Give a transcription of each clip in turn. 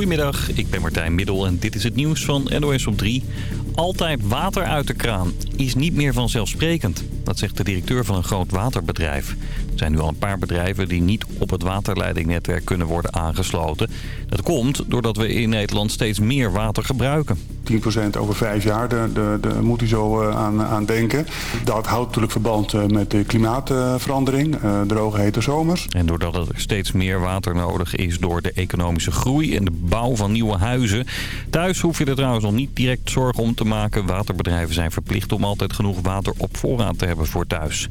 Goedemiddag, ik ben Martijn Middel en dit is het nieuws van NOS op 3. Altijd water uit de kraan is niet meer vanzelfsprekend. Dat zegt de directeur van een groot waterbedrijf. Er zijn nu al een paar bedrijven die niet op het waterleidingnetwerk kunnen worden aangesloten. Dat komt doordat we in Nederland steeds meer water gebruiken. 10% over vijf jaar, daar moet u zo eh, aan, aan denken. Dat houdt natuurlijk verband eh, met de klimaatverandering, eh, droge hete zomers. En doordat er steeds meer water nodig is door de economische groei en de bouw van nieuwe huizen. Thuis hoef je er trouwens nog niet direct zorgen om te maken. Waterbedrijven zijn verplicht om altijd genoeg water op voorraad te hebben voor thuis.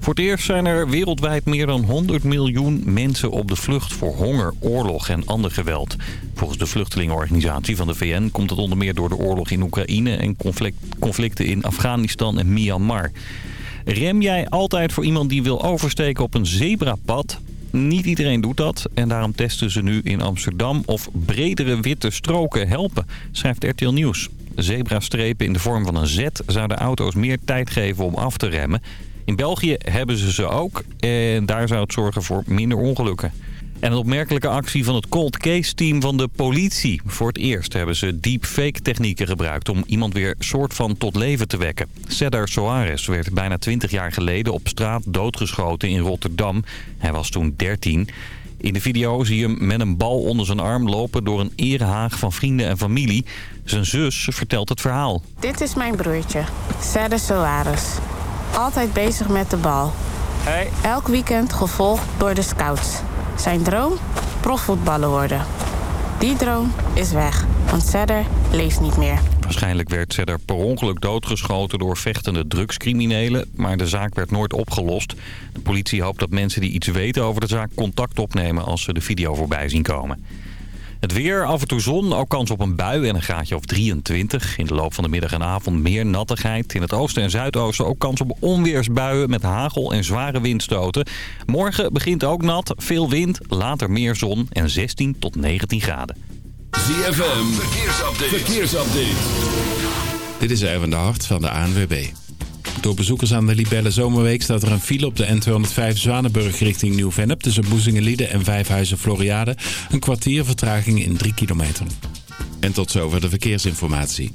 Voor het eerst zijn er wereldwijd meer dan 100 miljoen mensen op de vlucht voor honger, oorlog en ander geweld. Volgens de vluchtelingenorganisatie van de VN komt het onder meer door de oorlog in Oekraïne en conflicten in Afghanistan en Myanmar. Rem jij altijd voor iemand die wil oversteken op een zebrapad? Niet iedereen doet dat en daarom testen ze nu in Amsterdam of bredere witte stroken helpen, schrijft RTL Nieuws. Zebrastrepen in de vorm van een Z zouden auto's meer tijd geven om af te remmen. In België hebben ze ze ook en daar zou het zorgen voor minder ongelukken. En een opmerkelijke actie van het cold case team van de politie. Voor het eerst hebben ze deepfake technieken gebruikt om iemand weer soort van tot leven te wekken. Cedar Soares werd bijna 20 jaar geleden op straat doodgeschoten in Rotterdam. Hij was toen 13. In de video zie je hem met een bal onder zijn arm lopen door een erehaag van vrienden en familie. Zijn zus vertelt het verhaal. Dit is mijn broertje, Cedar Soares. Altijd bezig met de bal. Hey. Elk weekend gevolgd door de scouts. Zijn droom? Profvoetballer worden. Die droom is weg, want Sedder leeft niet meer. Waarschijnlijk werd Sedder per ongeluk doodgeschoten door vechtende drugscriminelen, maar de zaak werd nooit opgelost. De politie hoopt dat mensen die iets weten over de zaak contact opnemen als ze de video voorbij zien komen. Het weer, af en toe zon, ook kans op een bui en een graadje of 23. In de loop van de middag en avond meer nattigheid. In het oosten en zuidoosten ook kans op onweersbuien met hagel en zware windstoten. Morgen begint ook nat, veel wind, later meer zon en 16 tot 19 graden. ZFM, verkeersupdate. verkeersupdate. Dit is Erwin de Hart van de ANWB. Door bezoekers aan de Libelle Zomerweek staat er een file op de N205 Zwanenburg richting Nieuw-Vennep... tussen Boezingen-Lieden en Vijfhuizen-Floriade. Een kwartier vertraging in 3 kilometer. En tot zover de verkeersinformatie.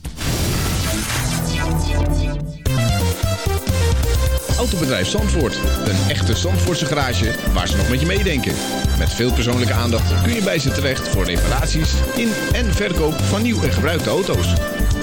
Autobedrijf Zandvoort. Een echte Zandvoortse garage waar ze nog met je meedenken. Met veel persoonlijke aandacht kun je bij ze terecht voor reparaties in en verkoop van nieuw en gebruikte auto's.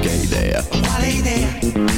che idea? Quale?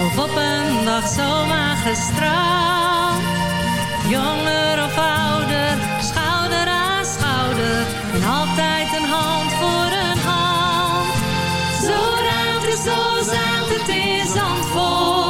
Of op een dag zomaar gestrand Jonger of ouder, schouder aan schouder. En altijd een hand voor een hand. Zo ruimt zo zaad het in Zandvoort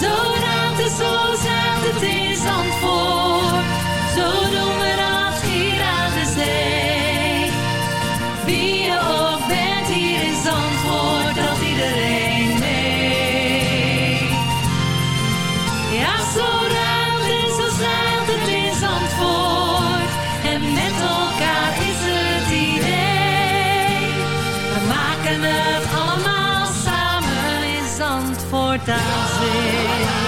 Zo raadt het, zo zaad het in Zandvoort. Stadt.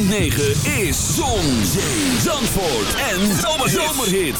106.9 is Zon, Zandvoort en Zomerhits. Ay,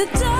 the dark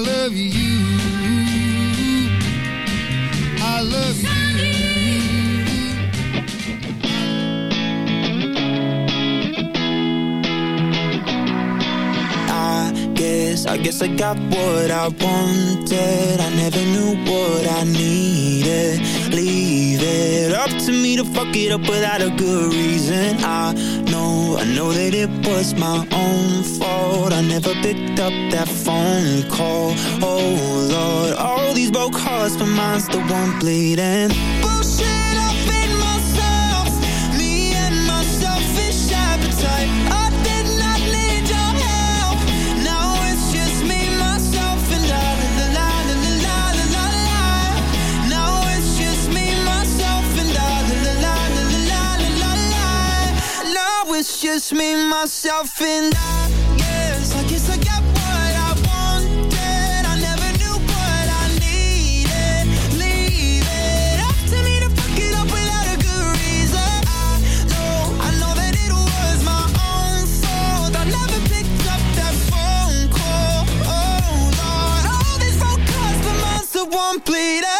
love you. I love you. I guess, I guess I got what I wanted. I never knew what I needed. Leave it up to me to fuck it up without a good reason. I know, I know that it was my own fault. I never picked up that phone call. Oh Lord, all these broke hearts, but mine's the one bleeding. Just me, myself, and I. Yes, I guess I got what I wanted. I never knew what I needed. Leave it up to me to fuck it up without a good reason. I know, I know that it was my own fault. I never picked up that phone call. Oh Lord, all these phone calls, but mine's the one pleading.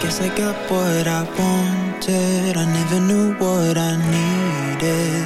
Guess, I got what I wanted. I never knew what I needed.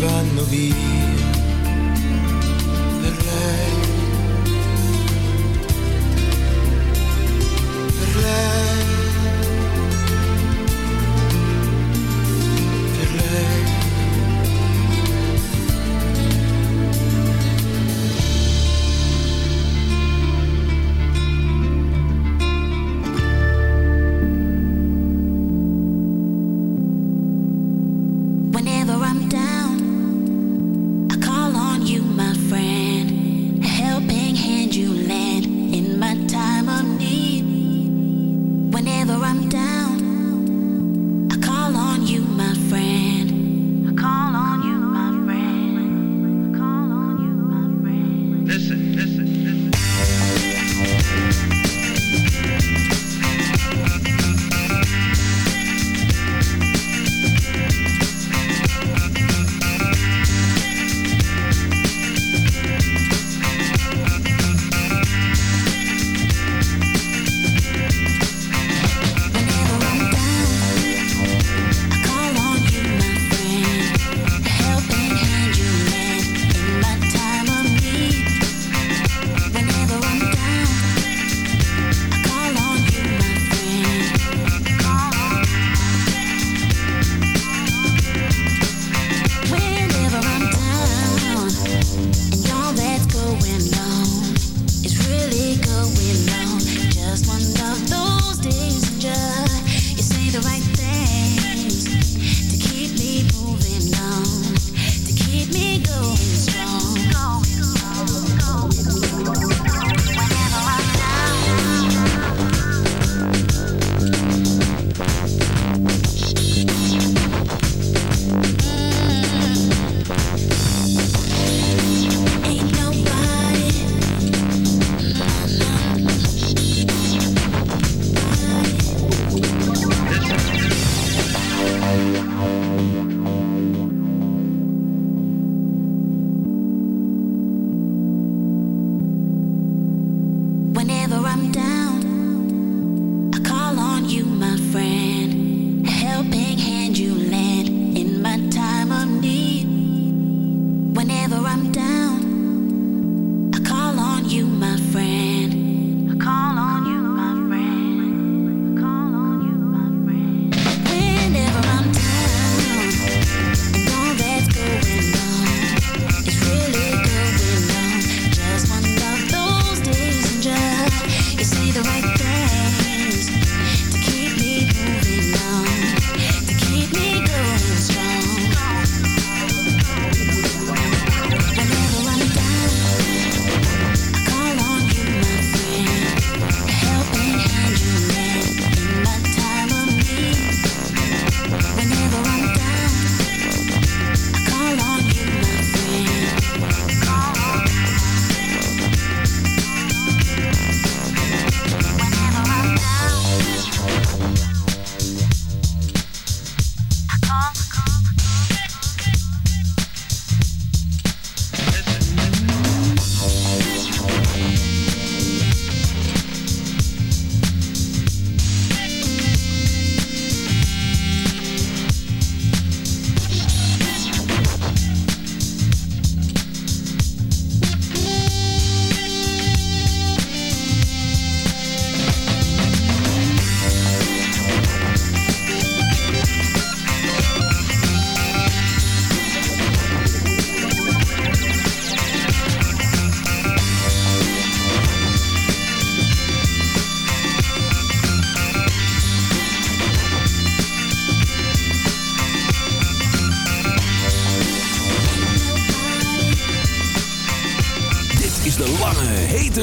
vanno via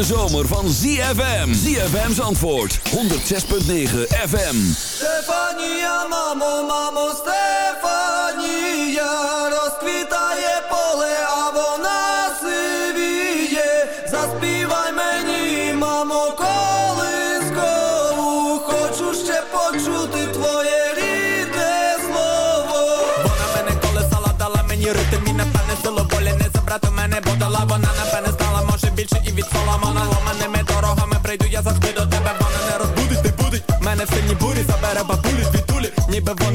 zomer van ZFM. ZFM's antwoord. 106.9 FM. Stefania, mamo, mamo, Stefania. Rozkwitaje pole, The one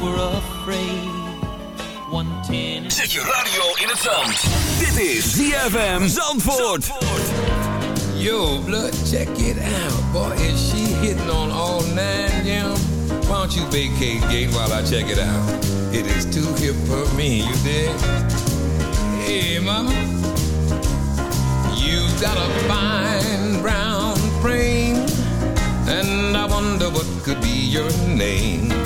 Were afraid. 110. Zet je radio in het zand. Dit is ZFM Zandvoort. Yo, blood, check it out. Boy, is she hitting on all nine, yeah? Why don't you vacate gate while I check it out? It is too hip for me, you dig? Hey, mama. You've got a fine brown frame, and I wonder what could be your name.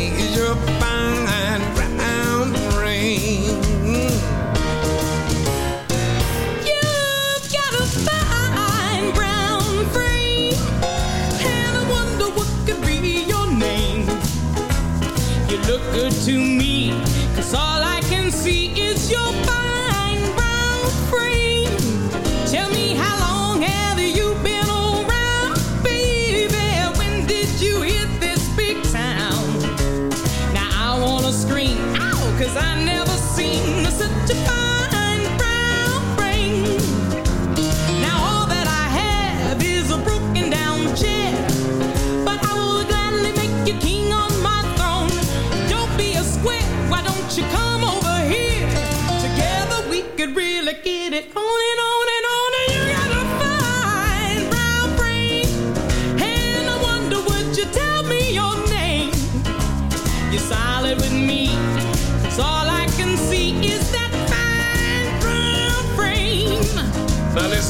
good to me